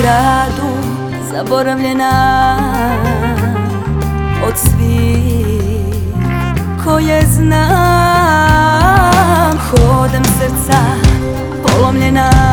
gradu zaboravljena od svih koje znam. Hodam srca polomljena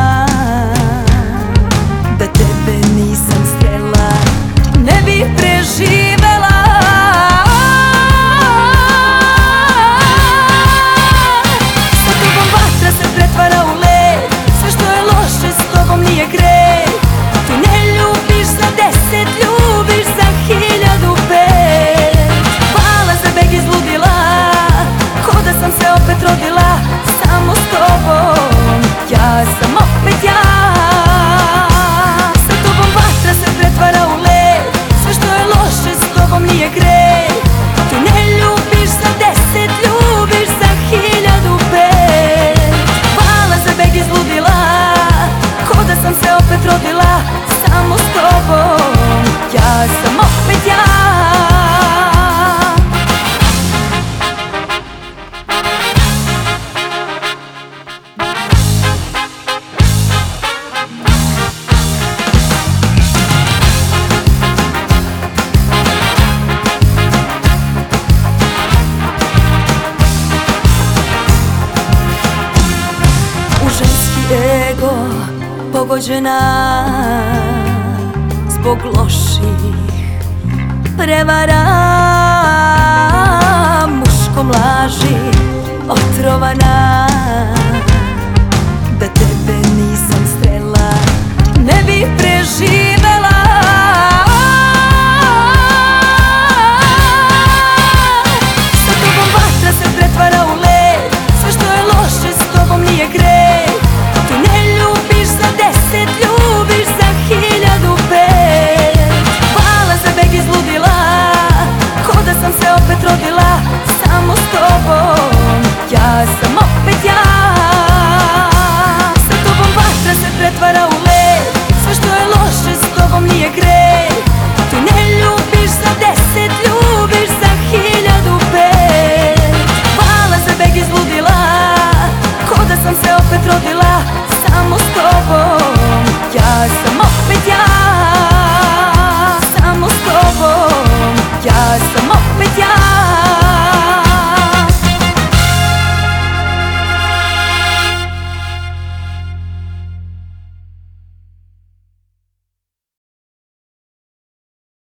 ego pogođena Zbog loših prevara. Muškom laži otrovana.